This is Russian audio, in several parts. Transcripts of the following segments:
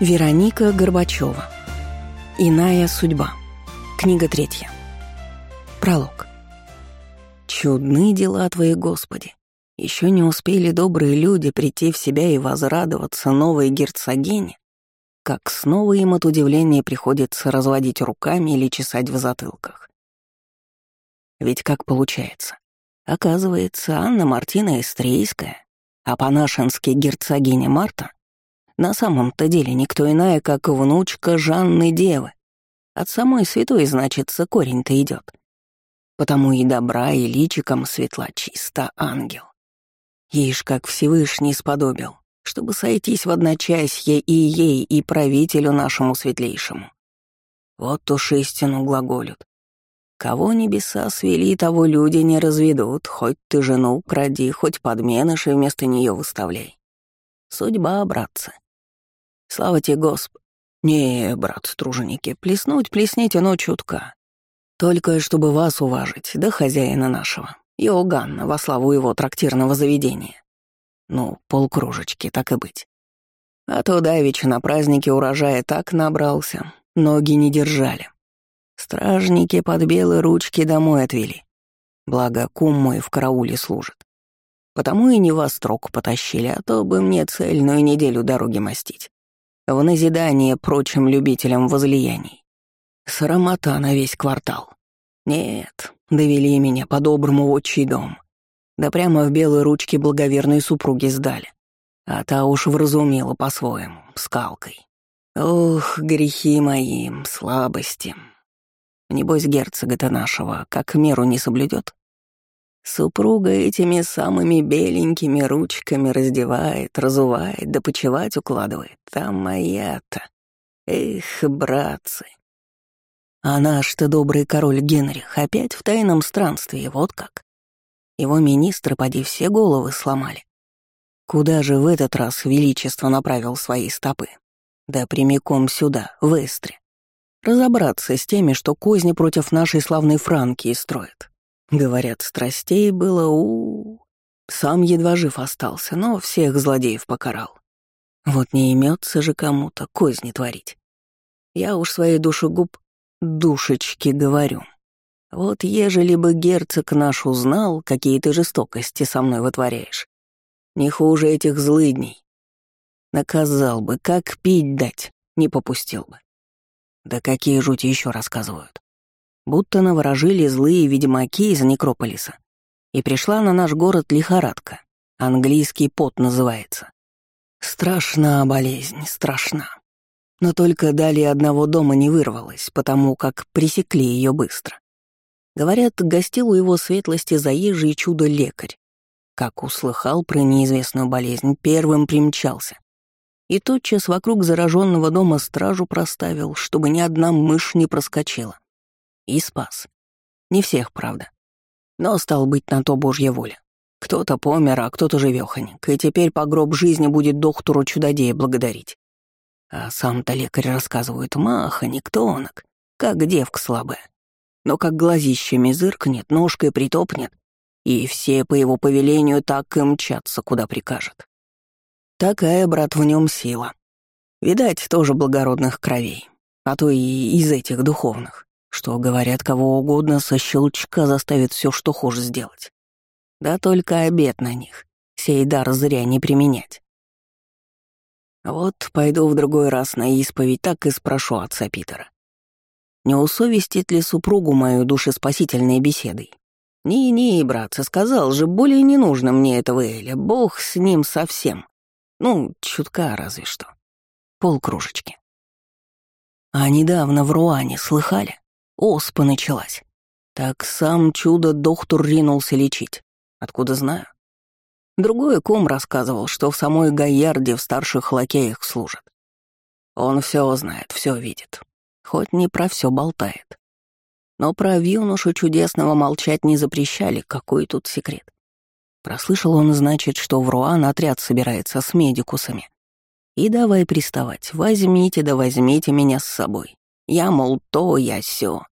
Вероника Горбачева. Иная судьба. Книга третья. Пролог. Чудны дела твои, Господи. Еще не успели добрые люди прийти в себя и возрадоваться новой герцогине, как снова им от удивления приходится разводить руками или чесать в затылках. Ведь как получается? Оказывается, Анна Мартина Истрейская, а по-нашенски герцогиня Марта — на самом-то деле никто иная, как внучка Жанны Девы. От самой святой, значится, корень-то идет. Потому и добра, и личиком светла чисто ангел. Ишь, как Всевышний сподобил, чтобы сойтись в одночасье и ей, и правителю нашему светлейшему. Вот уж истину глаголют. Кого небеса свели, того люди не разведут, хоть ты жену кради, хоть подменыши вместо нее выставляй. Судьба, братцы. Слава тебе, Госп... Не, брат струженики, плеснуть плесните, но чутка. Только чтобы вас уважить, да хозяина нашего, Иоганна, во славу его трактирного заведения. Ну, полкружечки, так и быть. А то давеча на празднике урожая так набрался, ноги не держали. Стражники под белые ручки домой отвели. Благо, кум мой в карауле служит. Потому и не во строк потащили, а то бы мне цельную неделю дороги мастить в назидание прочим любителям возлияний. Срамота на весь квартал. Нет, довели меня по-доброму в отчий дом. Да прямо в белой ручке благоверной супруги сдали. А та уж вразумела по-своему, скалкой. Ох, грехи мои, слабости. Небось, герцога-то нашего как меру не соблюдет. Супруга этими самыми беленькими ручками раздевает, разувает, да почевать укладывает. А моя-то... Эх, братцы. А наш-то добрый король Генрих опять в тайном странстве, вот как. Его министры поди все головы сломали. Куда же в этот раз Величество направил свои стопы? Да прямиком сюда, в Эстре. Разобраться с теми, что козни против нашей славной Франкии строят. Говорят, страстей было у... Сам едва жив остался, но всех злодеев покарал. Вот не имется же кому-то козни творить. Я уж своей душегуб душечки говорю. Вот ежели бы герцог наш узнал, какие ты жестокости со мной вытворяешь, не хуже этих злыдней. Наказал бы, как пить дать, не попустил бы. Да какие жути еще рассказывают будто наворожили злые ведьмаки из Некрополиса. И пришла на наш город лихорадка. Английский пот называется. Страшна болезнь, страшна. Но только далее одного дома не вырвалась, потому как пресекли ее быстро. Говорят, гостил у его светлости заезжий чудо-лекарь. Как услыхал про неизвестную болезнь, первым примчался. И тотчас вокруг зараженного дома стражу проставил, чтобы ни одна мышь не проскочила. И спас. Не всех, правда. Но стал быть на то Божья воля. Кто-то помер, а кто-то живёхонек, и теперь по гроб жизни будет доктору чудодея благодарить. А сам-то лекарь рассказывает, маха, никтонок, как девка слабая. Но как глазищами зыркнет, ножкой притопнет, и все по его повелению так и мчатся, куда прикажет. Такая, брат, в нем сила. Видать, тоже благородных кровей, а то и из этих духовных что, говорят, кого угодно со щелчка заставит все, что хочешь сделать. Да только обед на них, сей дар зря не применять. Вот пойду в другой раз на исповедь, так и спрошу отца Питера. Не усовестит ли супругу мою душеспасительной беседой? «Не-не, братцы, сказал же, более не нужно мне этого Эля, бог с ним совсем. Ну, чутка разве что. Полкружечки». А недавно в Руане слыхали? Оспа началась. Так сам чудо-доктор ринулся лечить. Откуда знаю? Другой ком рассказывал, что в самой Гаярде в старших лакеях служит. Он все знает, все видит. Хоть не про все болтает. Но про юношу чудесного молчать не запрещали, какой тут секрет. Прослышал он, значит, что в Руан отряд собирается с медикусами. И давай приставать, возьмите да возьмите меня с собой. Я, мол, то, я сё.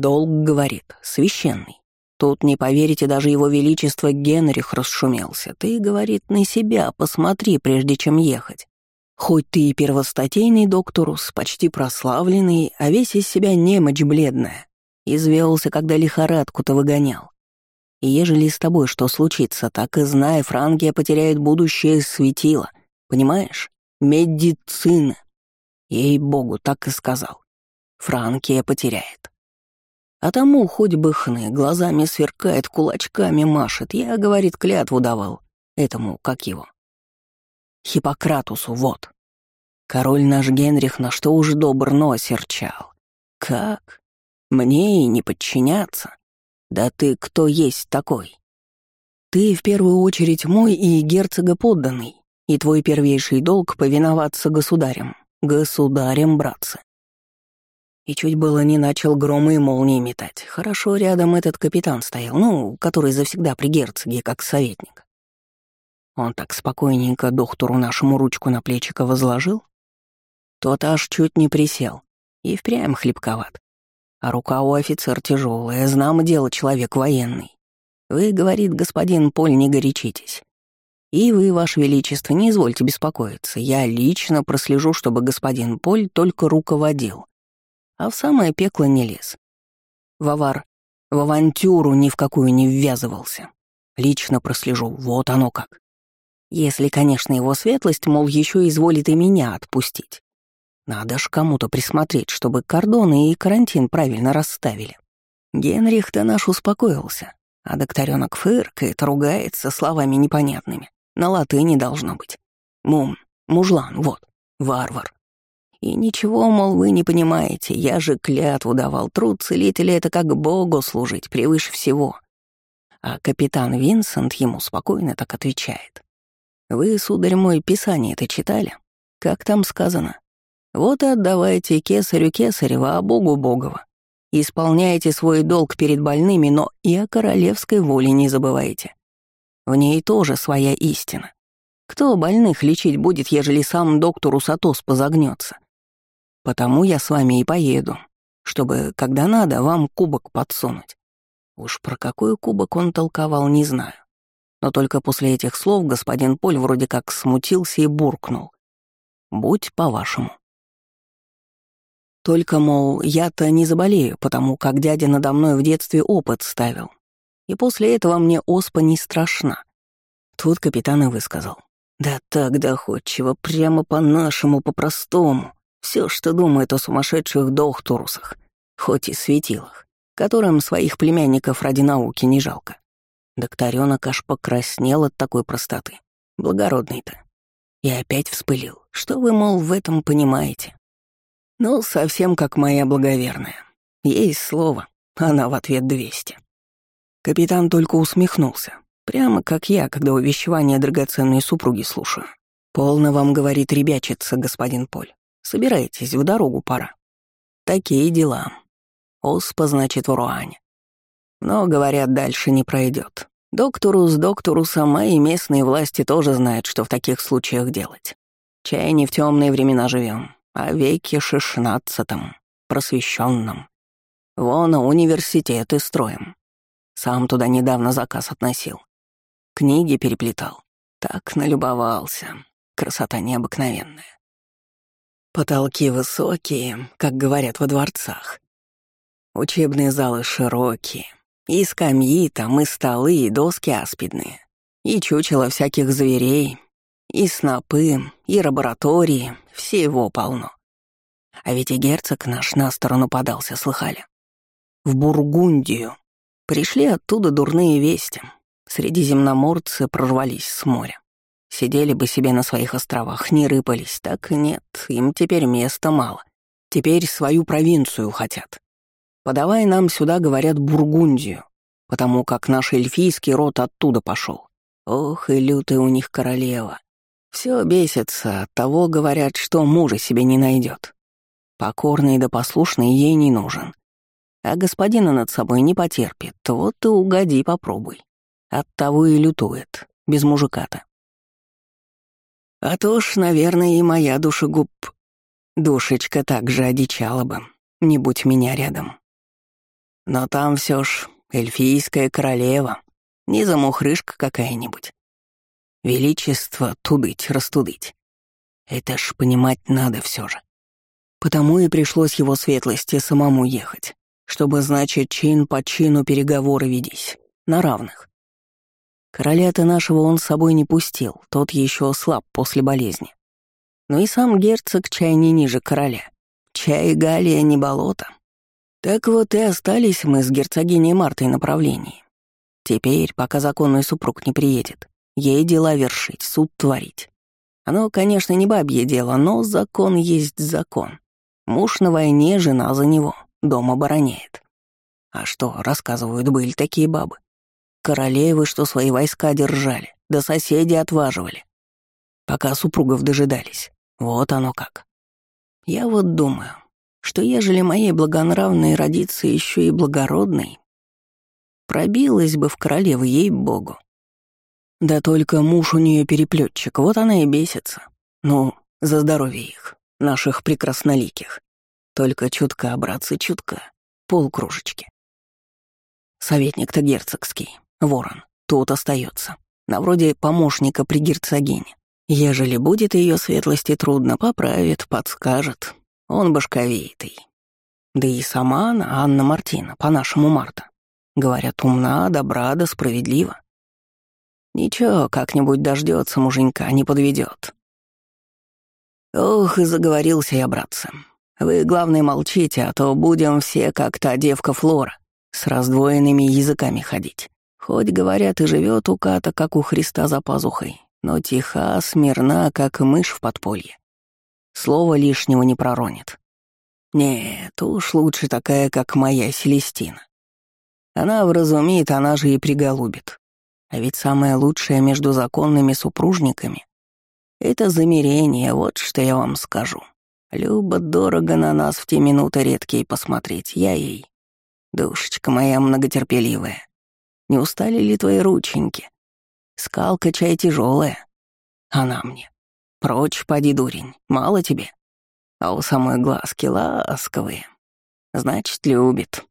Долг, говорит, священный. Тут, не поверите, даже его величество Генрих расшумелся. Ты, говорит, на себя посмотри, прежде чем ехать. Хоть ты и первостатейный докторус, почти прославленный, а весь из себя немочь бледная, извелся, когда лихорадку-то выгонял. И ежели с тобой что случится, так и знай, Франкия потеряет будущее светило. Понимаешь? Медицина. Ей-богу, так и сказал. Франкия потеряет. А тому хоть бы хны, глазами сверкает, кулачками машет. Я, говорит, клятву давал. Этому, как его? Хиппократусу, вот. Король наш Генрих на что уж добр, но осерчал. Как? Мне и не подчиняться? Да ты кто есть такой? Ты в первую очередь мой и герцога подданный, и твой первейший долг — повиноваться государям. Государям, братцы. И чуть было не начал громы и молнии метать. Хорошо рядом этот капитан стоял, ну, который завсегда при герцоге, как советник. Он так спокойненько доктору нашему ручку на плечико возложил. Тот аж чуть не присел. И впрямь хлебковат. А рука у офицер тяжелая, знам дело человек военный. Вы, говорит господин Поль, не горячитесь. И вы, ваше величество, не извольте беспокоиться. Я лично прослежу, чтобы господин Поль только руководил. А в самое пекло не лез. Вавар в авантюру ни в какую не ввязывался. Лично прослежу, вот оно как. Если, конечно, его светлость, мол, еще изволит и меня отпустить. Надо ж кому-то присмотреть, чтобы кордоны и карантин правильно расставили. Генрих-то наш успокоился, а докторёнок фыркает, ругается словами непонятными. На латыни должно быть. Мум, мужлан, вот, варвар. И ничего, мол, вы не понимаете, я же клятву давал, труд целителя — это как Богу служить, превыше всего. А капитан Винсент ему спокойно так отвечает. Вы, сударь мой, писание это читали? Как там сказано? Вот и отдавайте кесарю кесарева, а богу богова. Исполняйте свой долг перед больными, но и о королевской воле не забывайте. В ней тоже своя истина. Кто больных лечить будет, ежели сам доктор Усатос позагнется? Потому я с вами и поеду, чтобы, когда надо, вам кубок подсунуть. Уж про какой кубок он толковал, не знаю. Но только после этих слов господин Поль вроде как смутился и буркнул. «Будь по-вашему». Только, мол, я-то не заболею, потому как дядя надо мной в детстве опыт ставил. И после этого мне оспа не страшна. Тут капитан и высказал. Да так доходчиво, прямо по-нашему, по-простому. Все, что думает о сумасшедших докторусах, хоть и светилах, которым своих племянников ради науки не жалко. Докторёнок аж покраснел от такой простоты. Благородный-то. И опять вспылил. Что вы, мол, в этом понимаете? Ну, совсем как моя благоверная. Есть слово, она в ответ двести. Капитан только усмехнулся. Прямо как я, когда увещевание драгоценной супруги слушаю. «Полно вам, — говорит ребячица, господин Поль. Собирайтесь, в дорогу пора. Такие дела. Оспа, значит, в Руане. Но, говорят, дальше не пройдет. Доктору с доктору сама и местные власти тоже знают, что в таких случаях делать. Чай не в темные времена живем, а веке шестнадцатом, просвещенном. Вон, университеты строим. Сам туда недавно заказ относил. Книги переплетал. Так налюбовался. Красота необыкновенная. Потолки высокие, как говорят во дворцах. Учебные залы широкие, и скамьи там, и столы, и доски аспидные, и чучело всяких зверей, и снопы, и лаборатории, всего полно. А ведь и герцог наш на сторону подался, слыхали? В Бургундию. Пришли оттуда дурные вести. Средиземноморцы прорвались с моря. Сидели бы себе на своих островах, не рыпались, так нет, им теперь места мало. Теперь свою провинцию хотят. Подавай нам сюда, говорят, Бургундию, потому как наш эльфийский род оттуда пошел. Ох, и лютая у них королева. Все бесится, того говорят, что мужа себе не найдет. Покорный да послушный ей не нужен. А господина над собой не потерпит, вот ты угоди попробуй. От того и лютует, без мужика-то. А то ж, наверное, и моя душегуб... Душечка так же одичала бы, не будь меня рядом. Но там все ж эльфийская королева, не замухрышка какая-нибудь. Величество тудыть, растудыть. Это ж понимать надо все же. Потому и пришлось его светлости самому ехать, чтобы, значит, чин по чину переговоры ведись, на равных. Короля-то нашего он с собой не пустил, тот еще слаб после болезни. Но и сам герцог чай не ниже короля. Чай Галия не болото. Так вот и остались мы с герцогиней Мартой направлении. Теперь, пока законный супруг не приедет, ей дела вершить, суд творить. Оно, конечно, не бабье дело, но закон есть закон. Муж на войне, жена за него, дом обороняет. А что, рассказывают, были такие бабы. Королевы, что свои войска держали, да соседи отваживали. Пока супругов дожидались. Вот оно как. Я вот думаю, что ежели моей благонравной родиться еще и благородной, пробилась бы в королевы ей-богу. Да только муж у нее переплетчик, вот она и бесится. Ну, за здоровье их, наших прекрасноликих. Только чутка, братцы, чутка, полкружечки. Советник-то герцогский, ворон, тут остается, на вроде помощника при герцогине. Ежели будет ее светлости трудно, поправит, подскажет. Он башковитый. Да и сама она, Анна Мартина, по-нашему Марта. Говорят, умна, добра да справедлива. Ничего, как-нибудь дождется муженька, не подведет. Ох, и заговорился я, братцы. Вы, главное, молчите, а то будем все, как та девка Флора, с раздвоенными языками ходить. Хоть, говорят, и живет у Ката, как у Христа за пазухой, но тиха, смирна, как мышь в подполье. Слова лишнего не проронит. Нет, уж лучше такая, как моя Селестина. Она вразумит, она же и приголубит. А ведь самое лучшее между законными супружниками — это замирение, вот что я вам скажу. Любо-дорого на нас в те минуты редкие посмотреть, я ей. Душечка моя многотерпеливая, не устали ли твои рученьки? Скалка чай тяжелая. Она мне. Прочь, поди, дурень, мало тебе. А у самой глазки ласковые. Значит, любит.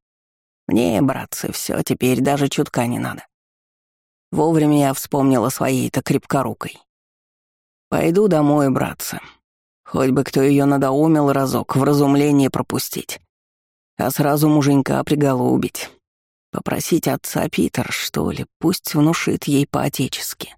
Мне, братцы, все теперь даже чутка не надо. Вовремя я вспомнила своей-то крепкорукой. Пойду домой, братцы. Хоть бы кто ее надоумил разок в разумление пропустить. А сразу муженька приголубить. Попросить отца Питер, что ли, пусть внушит ей по-отечески.